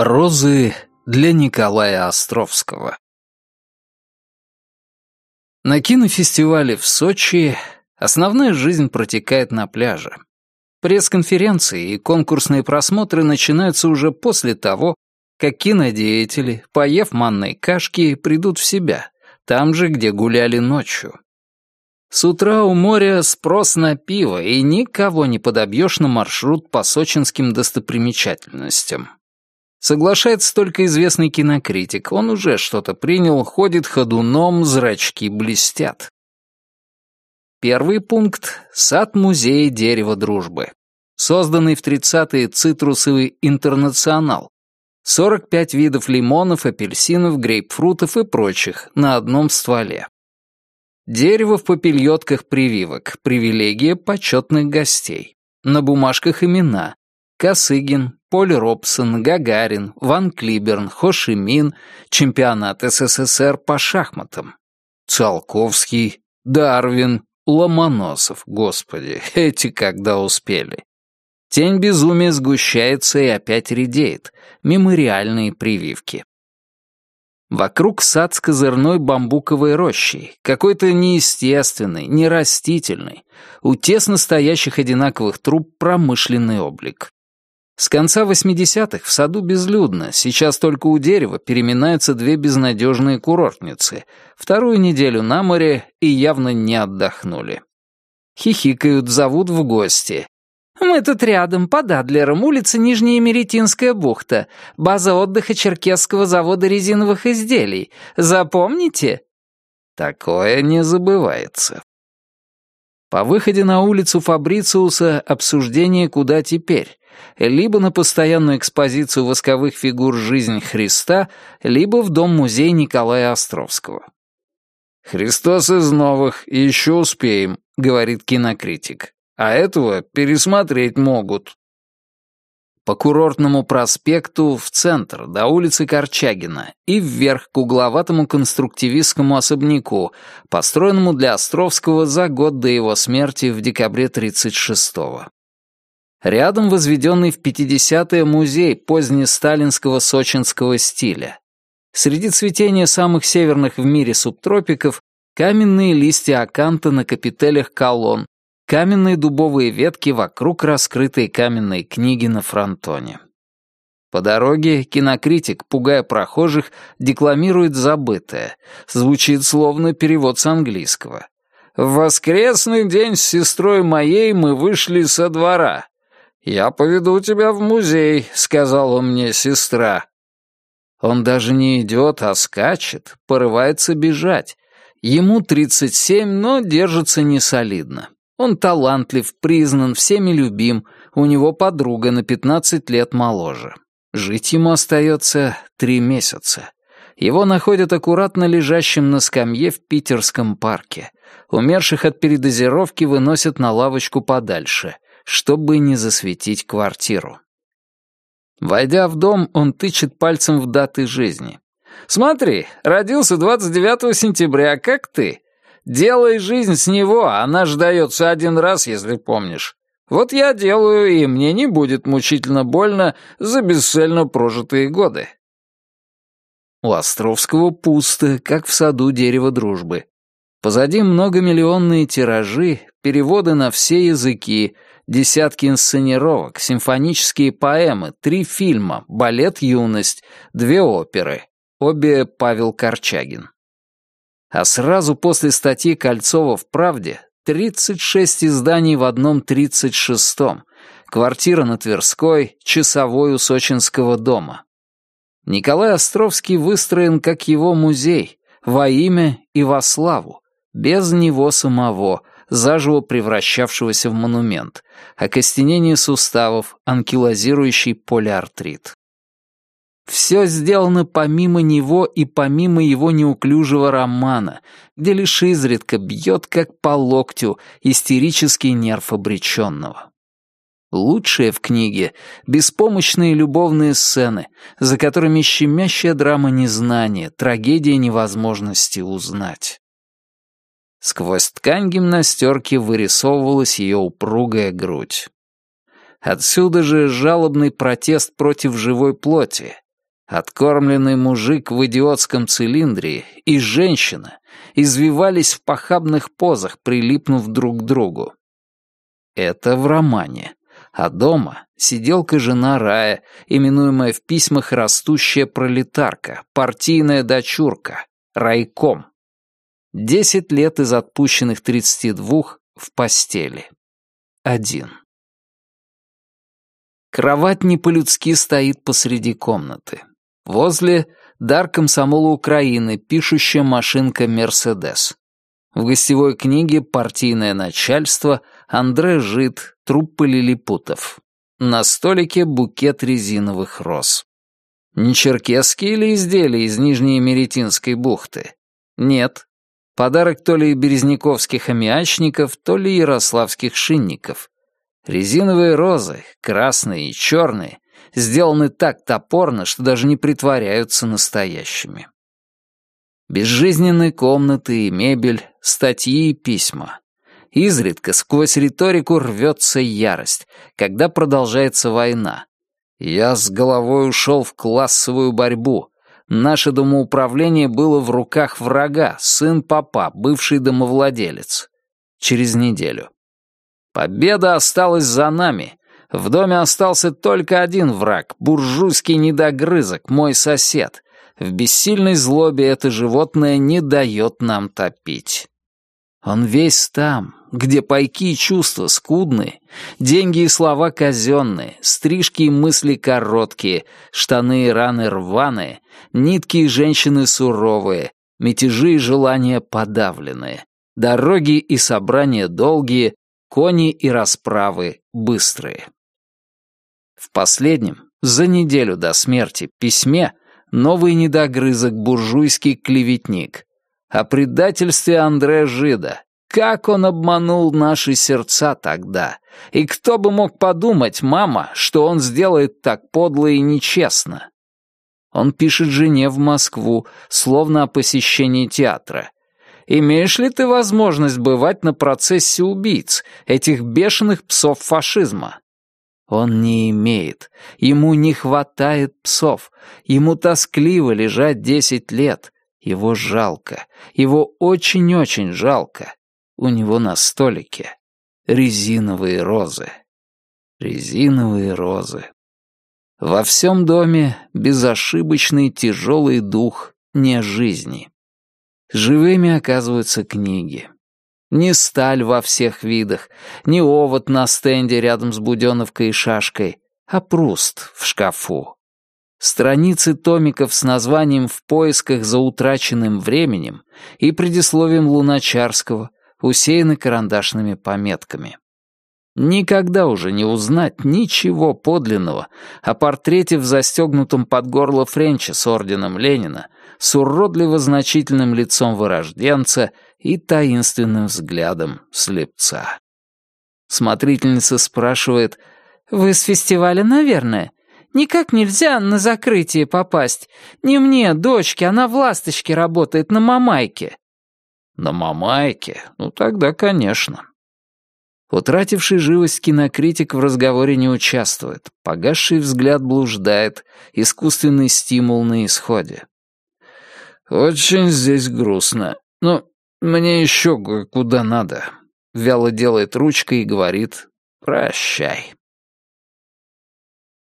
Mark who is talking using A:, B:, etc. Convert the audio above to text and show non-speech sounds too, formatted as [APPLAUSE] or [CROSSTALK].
A: Розы для Николая Островского На кинофестивале в Сочи основная жизнь протекает на пляже. Пресс-конференции и конкурсные просмотры начинаются уже после того, как кинодеятели, поев манной кашки, придут в себя, там же, где гуляли ночью. С утра у моря спрос на пиво, и никого не подобьешь на маршрут по сочинским достопримечательностям. Соглашается только известный кинокритик. Он уже что-то принял, ходит ходуном, зрачки блестят. Первый пункт — сад-музей дерева дружбы. Созданный в 30-е цитрусовый интернационал. 45 видов лимонов, апельсинов, грейпфрутов и прочих на одном стволе. Дерево в попельотках прививок, привилегия почетных гостей. На бумажках имена. Косыгин, Поль Робсон, Гагарин, Ван Клиберн, Хошимин, чемпионат СССР по шахматам. Циолковский, Дарвин, Ломоносов, господи, [LAUGHS] эти когда успели. Тень безумия сгущается и опять редеет. Мемориальные прививки. Вокруг сад с козырной бамбуковой рощей, какой-то неестественный, нерастительный, у тесно стоящих одинаковых труб промышленный облик. С конца 80-х в саду безлюдно, сейчас только у дерева переминаются две безнадежные курортницы, вторую неделю на море и явно не отдохнули. Хихикают, зовут в гости. «Мы тут рядом, под Адлером, улица Нижняя Меретинская бухта, база отдыха Черкесского завода резиновых изделий. Запомните?» Такое не забывается. По выходе на улицу Фабрициуса обсуждение «Куда теперь?» либо на постоянную экспозицию восковых фигур «Жизнь Христа», либо в дом-музей Николая Островского. «Христос из новых, еще успеем», — говорит кинокритик. «А этого пересмотреть могут». По курортному проспекту в центр, до улицы Корчагина, и вверх к угловатому конструктивистскому особняку, построенному для Островского за год до его смерти в декабре 36-го. Рядом возведенный в 50-е музей позднесталинского сочинского стиля. Среди цветения самых северных в мире субтропиков каменные листья аканта на капителях колонн, каменные дубовые ветки вокруг раскрытой каменной книги на фронтоне. По дороге кинокритик, пугая прохожих, декламирует забытое. Звучит словно перевод с английского. «В воскресный день с сестрой моей мы вышли со двора. «Я поведу тебя в музей», — сказала мне сестра. Он даже не идет, а скачет, порывается бежать. Ему 37, но держится несолидно. Он талантлив, признан, всеми любим, у него подруга на 15 лет моложе. Жить ему остается три месяца. Его находят аккуратно лежащим на скамье в питерском парке. Умерших от передозировки выносят на лавочку подальше — чтобы не засветить квартиру. Войдя в дом, он тычет пальцем в даты жизни. «Смотри, родился 29 сентября, как ты. Делай жизнь с него, она ж дается один раз, если помнишь. Вот я делаю, и мне не будет мучительно больно за бесцельно прожитые годы». У Островского пусто, как в саду дерева дружбы. Позади многомиллионные тиражи, переводы на все языки — Десятки инсценировок, симфонические поэмы, три фильма, балет «Юность», две оперы. Обе Павел Корчагин. А сразу после статьи Кольцова в «Правде» 36 изданий в одном 36-м. Квартира на Тверской, часовой у Сочинского дома. Николай Островский выстроен как его музей, во имя и во славу, без него самого, заживо превращавшегося в монумент, окостенение суставов, анкилозирующий полиартрит. Все сделано помимо него и помимо его неуклюжего романа, где лишь изредка бьет как по локтю истерический нерв обреченного. Лучшее в книге — беспомощные любовные сцены, за которыми щемящая драма незнания, трагедия невозможности узнать. Сквозь ткань гимнастерки вырисовывалась ее упругая грудь. Отсюда же жалобный протест против живой плоти, Откормленный мужик в идиотском цилиндре и женщина извивались в похабных позах, прилипнув друг к другу. Это в романе. А дома сиделка жена Рая, именуемая в письмах растущая пролетарка, партийная дочурка, райком. Десять лет из отпущенных тридцати двух в постели. Один. Кровать не по-людски стоит посреди комнаты. Возле — дар комсомола Украины, пишущая машинка «Мерседес». В гостевой книге «Партийное начальство» Андре Жид, труппа лилипутов. На столике букет резиновых роз. Не черкесские ли изделия из Нижней Меретинской бухты? Нет. Подарок то ли березняковских аммиачников, то ли ярославских шинников. Резиновые розы, красные и черные, сделаны так топорно, что даже не притворяются настоящими. Безжизненные комнаты и мебель, статьи и письма. Изредка сквозь риторику рвется ярость, когда продолжается война. Я с головой ушел в классовую борьбу. Наше домоуправление было в руках врага, сын папа, бывший домовладелец. Через неделю. Победа осталась за нами. В доме остался только один враг, буржуйский недогрызок, мой сосед. В бессильной злобе это животное не дает нам топить. Он весь там, где пайки и чувства скудные, деньги и слова казенные, стрижки и мысли короткие, штаны и раны рваные, нитки и женщины суровые, мятежи и желания подавленные, дороги и собрания долгие, кони и расправы быстрые. В последнем, за неделю до смерти, письме новый недогрызок буржуйский клеветник о предательстве Андре Жида. Как он обманул наши сердца тогда? И кто бы мог подумать, мама, что он сделает так подло и нечестно? Он пишет жене в Москву, словно о посещении театра. Имеешь ли ты возможность бывать на процессе убийц, этих бешеных псов фашизма? Он не имеет. Ему не хватает псов. Ему тоскливо лежать десять лет. Его жалко. Его очень-очень жалко. У него на столике резиновые розы. Резиновые розы. Во всем доме безошибочный тяжелый дух не жизни. Живыми оказываются книги. Не сталь во всех видах, не овод на стенде рядом с буденовкой и шашкой, а пруст в шкафу. Страницы томиков с названием «В поисках за утраченным временем» и предисловием Луначарского усеяны карандашными пометками. Никогда уже не узнать ничего подлинного о портрете в застегнутом под горло Френча с орденом Ленина, с уродливо значительным лицом вырожденца и таинственным взглядом слепца. Смотрительница спрашивает, «Вы с фестиваля, наверное? Никак нельзя на закрытие попасть. Не мне, дочке, она в «Ласточке» работает на Мамайке». «На Мамайке? Ну тогда, конечно». Утративший живость кинокритик в разговоре не участвует, погасший взгляд блуждает, искусственный стимул на исходе. «Очень здесь грустно. Но мне еще куда надо». Вяло делает ручкой и говорит «Прощай».